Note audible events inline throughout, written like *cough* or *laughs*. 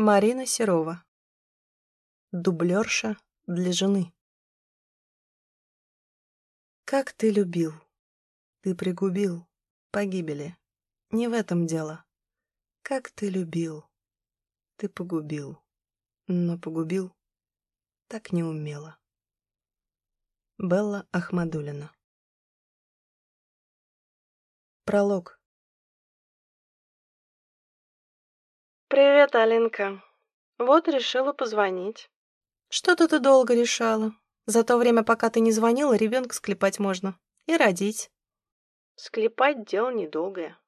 Марина Серова. Дублерша для жены. Как ты любил, ты пригубил погибели. Не в этом дело. Как ты любил, ты погубил, но погубил так неумело. Белла Ахмадулина Пролог «Привет, Алинка. Вот решила позвонить». «Что-то ты долго решала. За то время, пока ты не звонила, ребенка склепать можно. И родить». «Склепать дело недолгое.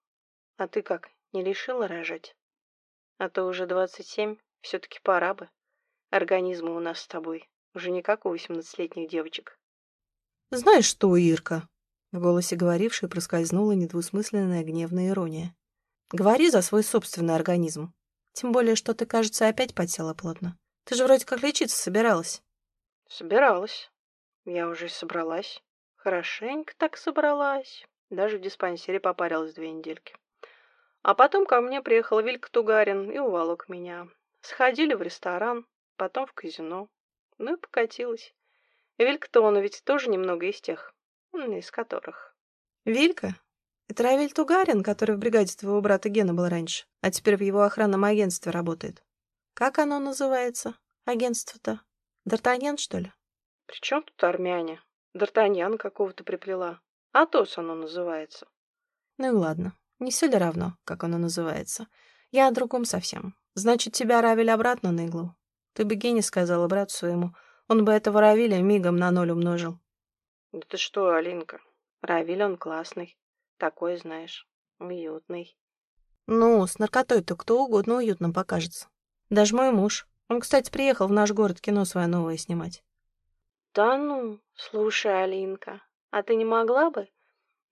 А ты как, не решила рожать? А то уже двадцать семь, все-таки пора бы. Организмы у нас с тобой уже не как у восемнадцатилетних девочек». «Знаешь что, Ирка?» В голосе говорившей проскользнула недвусмысленная гневная ирония. «Говори за свой собственный организм. Тем более, что ты, кажется, опять потела плотно. Ты же вроде как лечиться собиралась. Собиралась. Я уже собралась. Хорошенько так собралась. Даже в диспансере попарилась две недельки. А потом ко мне приехал Вилька Тугарин и уволок меня. Сходили в ресторан, потом в казино. Ну и покатилась. Вилька-то он ведь тоже немного из тех, из которых. Вилька? Это Равиль Тугарин, который в бригаде твоего брата Гена был раньше, а теперь в его охранном агентстве работает. Как оно называется, агентство-то? Д'Артаньян, что ли? При чем тут армяне? Д'Артаньян какого-то приплела. Атос оно называется. Ну и ладно. Не все ли равно, как оно называется? Я о другом совсем. Значит, тебя Равиль обратно на иглу? Ты бы Гене сказала брату своему. Он бы этого Равиля мигом на ноль умножил. Да ты что, Алинка? Равиль он классный. Такой, знаешь, уютный. Ну, с наркотой-то кто угодно уютным покажется. Даже мой муж. Он, кстати, приехал в наш город кино свое новое снимать. Да ну, слушай, Алинка, а ты не могла бы,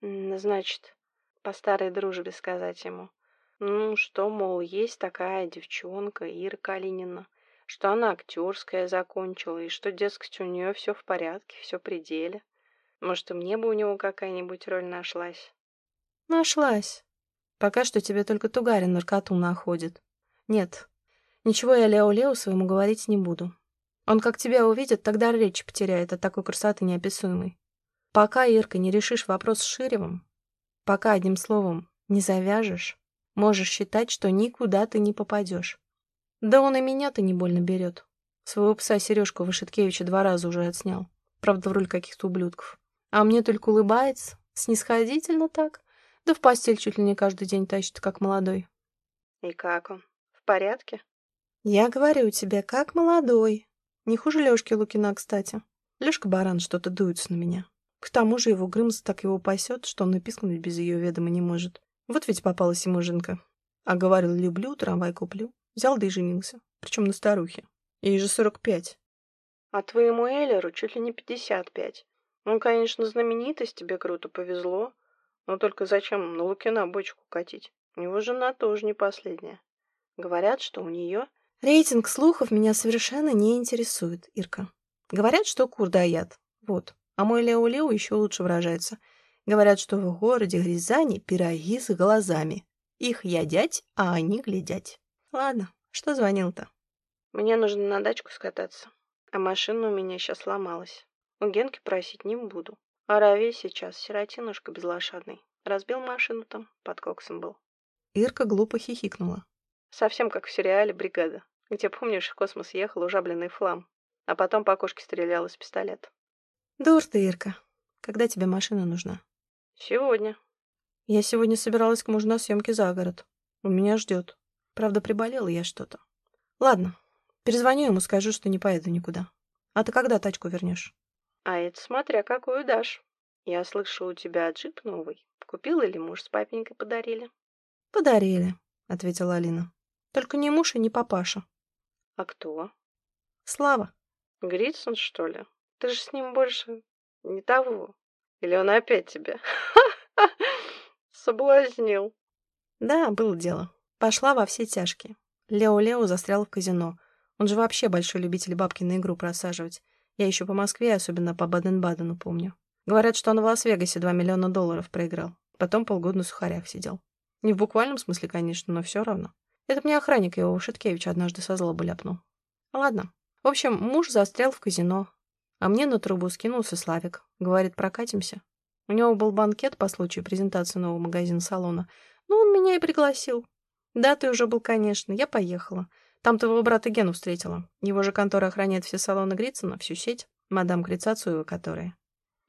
значит, по старой дружбе сказать ему, ну, что, мол, есть такая девчонка, Ира Калинина, что она актерская закончила, и что, дескать, у нее все в порядке, все при деле. Может, и мне бы у него какая-нибудь роль нашлась. Нашлась. Пока что тебе только Тугарин наркоту находит. Нет, ничего я Лео-Лео своему говорить не буду. Он как тебя увидит, тогда речь потеряет от такой красоты неописуемой. Пока, Ирка, не решишь вопрос с Ширевым, пока, одним словом, не завяжешь, можешь считать, что никуда ты не попадешь. Да он и меня-то не больно берет. Своего пса Сережку Вышиткевича два раза уже отснял. Правда, в роль каких-то ублюдков. А мне только улыбается, снисходительно так, да в постель чуть ли не каждый день тащит, как молодой. И как он? В порядке? Я говорю тебе, как молодой. Не хуже Лёшки Лукина, кстати. Лёшка Баран что-то дуется на меня. К тому же его Грымс так его пасет, что он и пискнуть без ее ведома не может. Вот ведь попалась ему жинка. А говорил, люблю, трамвай куплю. Взял да и женился. Причем на старухе. Ей же сорок пять. А твоему Эллеру чуть ли не пятьдесят пять. Он, конечно, знаменитость, тебе круто повезло. Но только зачем на Лукина бочку катить? У него жена тоже не последняя. Говорят, что у нее... Рейтинг слухов меня совершенно не интересует, Ирка. Говорят, что кур дает. Вот. А мой Лео-Лео еще лучше выражается. Говорят, что в городе Грязани пироги с глазами. Их ядять, а они глядять. Ладно, что звонил-то? Мне нужно на дачку скататься. А машина у меня сейчас сломалась. У Генки просить не буду. А Равей сейчас сиротинушка безлошадный. Разбил машину там, под коксом был. Ирка глупо хихикнула. Совсем как в сериале «Бригада», где, помнишь, в космос ехал ужабленный флам, а потом по кошке стрелял из пистолета. Дур ты, Ирка. Когда тебе машина нужна? Сегодня. Я сегодня собиралась к мужу на съемки за город. Он меня ждет. Правда, приболела я что-то. Ладно, перезвоню ему, скажу, что не поеду никуда. А ты когда тачку вернешь? А это смотря какую дашь. Я слышала, у тебя джип новый. Купил или муж с папенькой подарили? Подарили, ответила Алина. Только не муж и не папаша. А кто? Слава. Гритсон, что ли? Ты же с ним больше не того. Или он опять тебя *laughs* соблазнил? Да, было дело. Пошла во все тяжкие. Лео-Лео застрял в казино. Он же вообще большой любитель бабки на игру просаживать. Я еще по Москве, особенно по Баден-Бадену помню. Говорят, что он в Лас-Вегасе 2 миллиона долларов проиграл. Потом полгода на сухарях сидел. Не в буквальном смысле, конечно, но все равно. Это мне охранник его Шиткевич однажды со злобы ляпнул. Ладно. В общем, муж застрял в казино. А мне на трубу скинулся Славик. Говорит, прокатимся. У него был банкет по случаю презентации нового магазина-салона. Ну, он меня и пригласил. Да, ты уже был, конечно. Я поехала. Там твоего брата Гену встретила. Его же контора охраняет все салоны Грицына, всю сеть. Мадам Крицацуева, которая.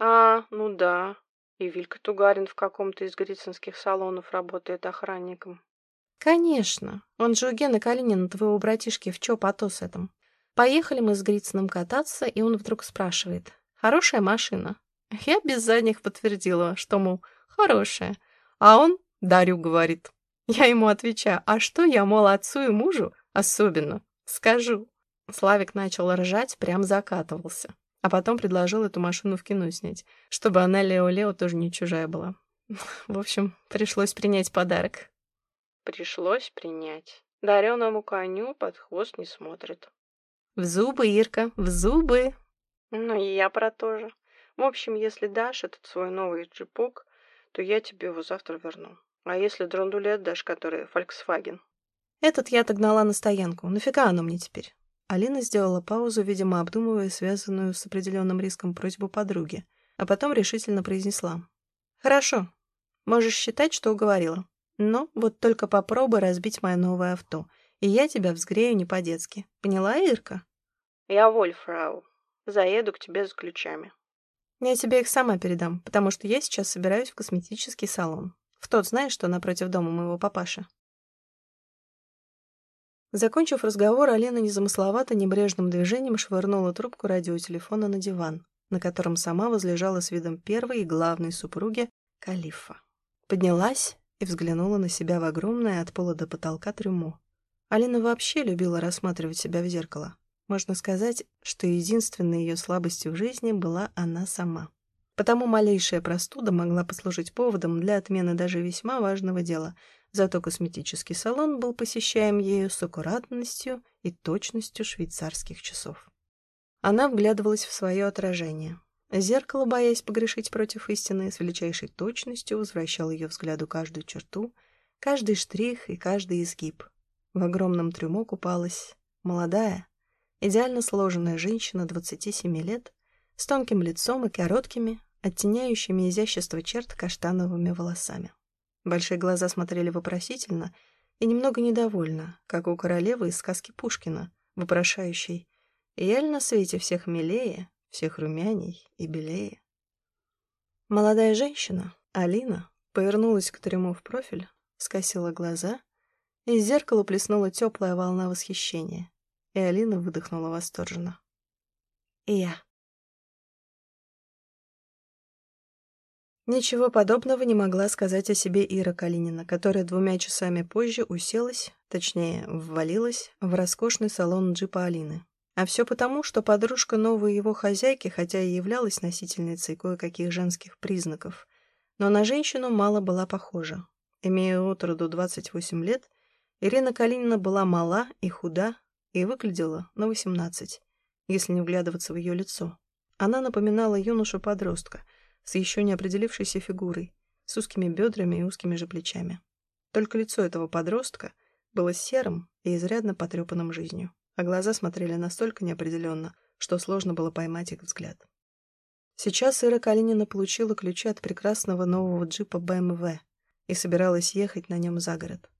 А, ну да. И Вилька Тугарин в каком-то из грицинских салонов работает охранником. Конечно. Он же у Гены Калинина, твоего братишки, в чё потос этом. Поехали мы с Грицыным кататься, и он вдруг спрашивает. Хорошая машина? Я без задних подтвердила, что, мол, хорошая. А он «дарю», говорит. Я ему отвечаю, а что я, мол, отцу и мужу особенно скажу? Славик начал ржать, прям закатывался. А потом предложил эту машину в кино снять, чтобы она Лео-Лео тоже не чужая была. *laughs* В общем, пришлось принять подарок. Пришлось принять. Дареному коню под хвост не смотрит. В зубы, Ирка, в зубы. Ну, и я про то же. В общем, если дашь этот свой новый джипок, то я тебе его завтра верну. А если драндулет дашь, который Volkswagen? Этот я отогнала на стоянку. Нафига оно мне теперь? Алина сделала паузу, видимо, обдумывая связанную с определенным риском просьбу подруги, а потом решительно произнесла. «Хорошо. Можешь считать, что уговорила. Но вот только попробуй разбить мое новое авто, и я тебя взгрею не по-детски. Поняла, Ирка?» «Я Вольфрау. Заеду к тебе с ключами». «Я тебе их сама передам, потому что я сейчас собираюсь в косметический салон. В тот, знаешь, что напротив дома моего папаши?» Закончив разговор, Алена незамысловато небрежным движением швырнула трубку радиотелефона на диван, на котором сама возлежала с видом первой и главной супруги Калифа. Поднялась и взглянула на себя в огромное от пола до потолка трюмо. Алина вообще любила рассматривать себя в зеркало. Можно сказать, что единственной ее слабостью в жизни была она сама. Потому малейшая простуда могла послужить поводом для отмены даже весьма важного дела — Зато косметический салон был посещаем ею с аккуратностью и точностью швейцарских часов. Она вглядывалась в свое отражение. Зеркало, боясь погрешить против истины, с величайшей точностью возвращал ее взгляду каждую черту, каждый штрих и каждый изгиб. В огромном трюмо купалась молодая, идеально сложенная женщина 27 лет с тонким лицом и короткими, оттеняющими изящество черт каштановыми волосами. Большие глаза смотрели вопросительно и немного недовольно, как у королевы из сказки Пушкина, вопрошающей «Я ли на свете всех милее, всех румяней и белее?» Молодая женщина, Алина, повернулась к трему в профиль, скосила глаза, и из зеркала плеснула теплая волна восхищения, и Алина выдохнула восторженно. «И я». Ничего подобного не могла сказать о себе Ира Калинина, которая двумя часами позже уселась, точнее, ввалилась в роскошный салон джипа Алины. А все потому, что подружка новой его хозяйки, хотя и являлась носительницей кое-каких женских признаков, но на женщину мало была похожа. Имея от роду 28 лет, Ирина Калинина была мала и худа и выглядела на 18, если не вглядываться в ее лицо. Она напоминала юношу-подростка — с еще не определившейся фигурой, с узкими бедрами и узкими же плечами. Только лицо этого подростка было серым и изрядно потрепанным жизнью, а глаза смотрели настолько неопределенно, что сложно было поймать их взгляд. Сейчас Ира Калинина получила ключи от прекрасного нового джипа BMW и собиралась ехать на нем за город.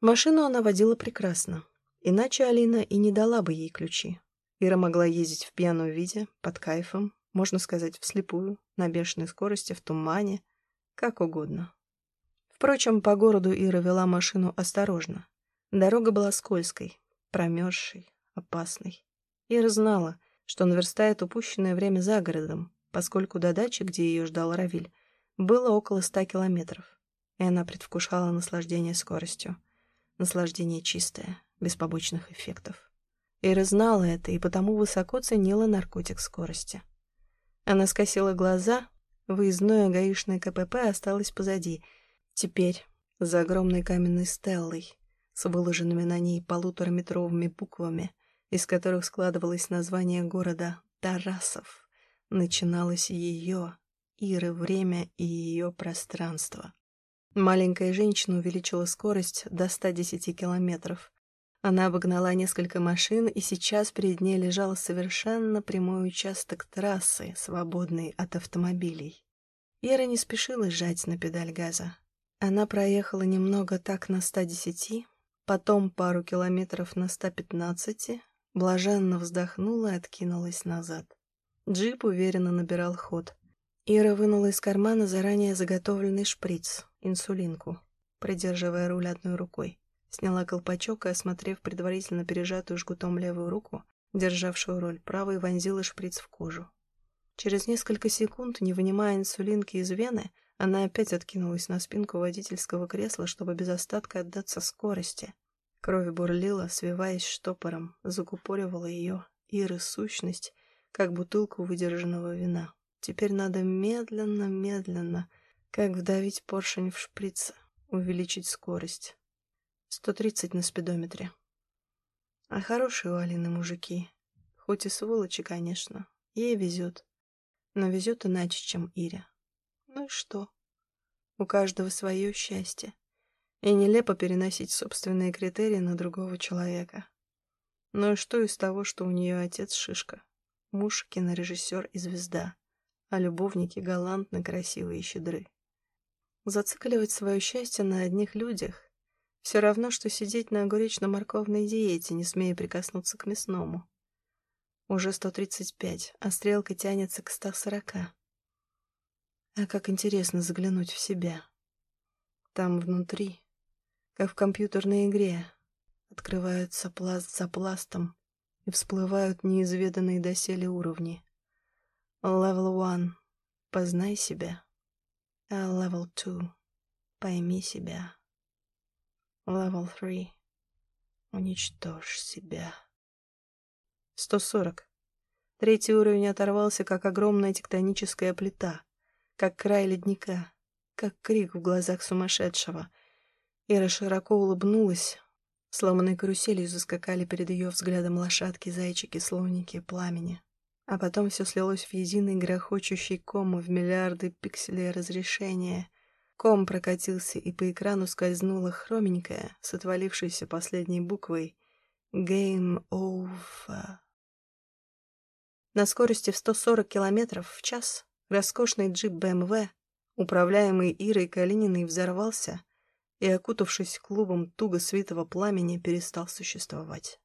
Машину она водила прекрасно, иначе Алина и не дала бы ей ключи. Ира могла ездить в пьяном виде, под кайфом, можно сказать, вслепую, на бешеной скорости, в тумане, как угодно. Впрочем, по городу Ира вела машину осторожно. Дорога была скользкой, промерзшей, опасной. Ира знала, что наверстает упущенное время за городом, поскольку до дачи, где ее ждал Равиль, было около ста километров, и она предвкушала наслаждение скоростью. Наслаждение чистое, без побочных эффектов. Ира знала это и потому высоко ценила наркотик скорости. Она скосила глаза. Выездное гаишное КПП осталось позади. Теперь за огромной каменной стеллой с выложенными на ней полутораметровыми буквами, из которых складывалось название города Тарасов, начиналось ее, Иры, время и ее пространство. Маленькая женщина увеличила скорость до 110 километров. Она обогнала несколько машин, и сейчас перед ней лежал совершенно прямой участок трассы, свободный от автомобилей. Ира не спешила сжать на педаль газа. Она проехала немного так на 110, потом пару километров на 115, блаженно вздохнула и откинулась назад. Джип уверенно набирал ход. Ира вынула из кармана заранее заготовленный шприц, инсулинку, придерживая руль одной рукой. Сняла колпачок и, осмотрев предварительно пережатую жгутом левую руку, державшую роль правой, вонзила шприц в кожу. Через несколько секунд, не вынимая инсулинки из вены, она опять откинулась на спинку водительского кресла, чтобы без остатка отдаться скорости. Кровь бурлила, свиваясь штопором, закупоривала ее, Иры сущность, как бутылку выдержанного вина. Теперь надо медленно-медленно, как вдавить поршень в шприц, увеличить скорость. 130 на спидометре. А хорошие у Алины мужики. Хоть и сволочи, конечно. Ей везет. Но везет иначе, чем Ире. Ну и что? У каждого свое счастье. И нелепо переносить собственные критерии на другого человека. Ну и что из того, что у нее отец Шишка? Муж кинорежиссер и звезда, а любовники галантно, красивые и щедры. Зацикливать свое счастье на одних людях все равно, что сидеть на огуречно-морковной диете, не смея прикоснуться к мясному. Уже 135, а стрелка тянется к 140. А как интересно заглянуть в себя. Там внутри, как в компьютерной игре, открываются пласт за пластом и всплывают неизведанные доселе уровни. Level one — познай себя, а level two — пойми себя. Level three — уничтожь себя. 140. Третий уровень оторвался, как огромная тектоническая плита, как край ледника, как крик в глазах сумасшедшего. Ира широко улыбнулась. Сломанной каруселью заскакали перед ее взглядом лошадки, зайчики, слоники, пламени. А потом все слилось в единый грохочущий ком в миллиарды пикселей разрешения. Ком прокатился, и по экрану скользнула хроменькая, с отвалившейся последней буквой «Game over». На скорости в 140 км в час роскошный джип БМВ, управляемый Ирой Калининой, взорвался и, окутавшись клубом туго свитого пламени, перестал существовать.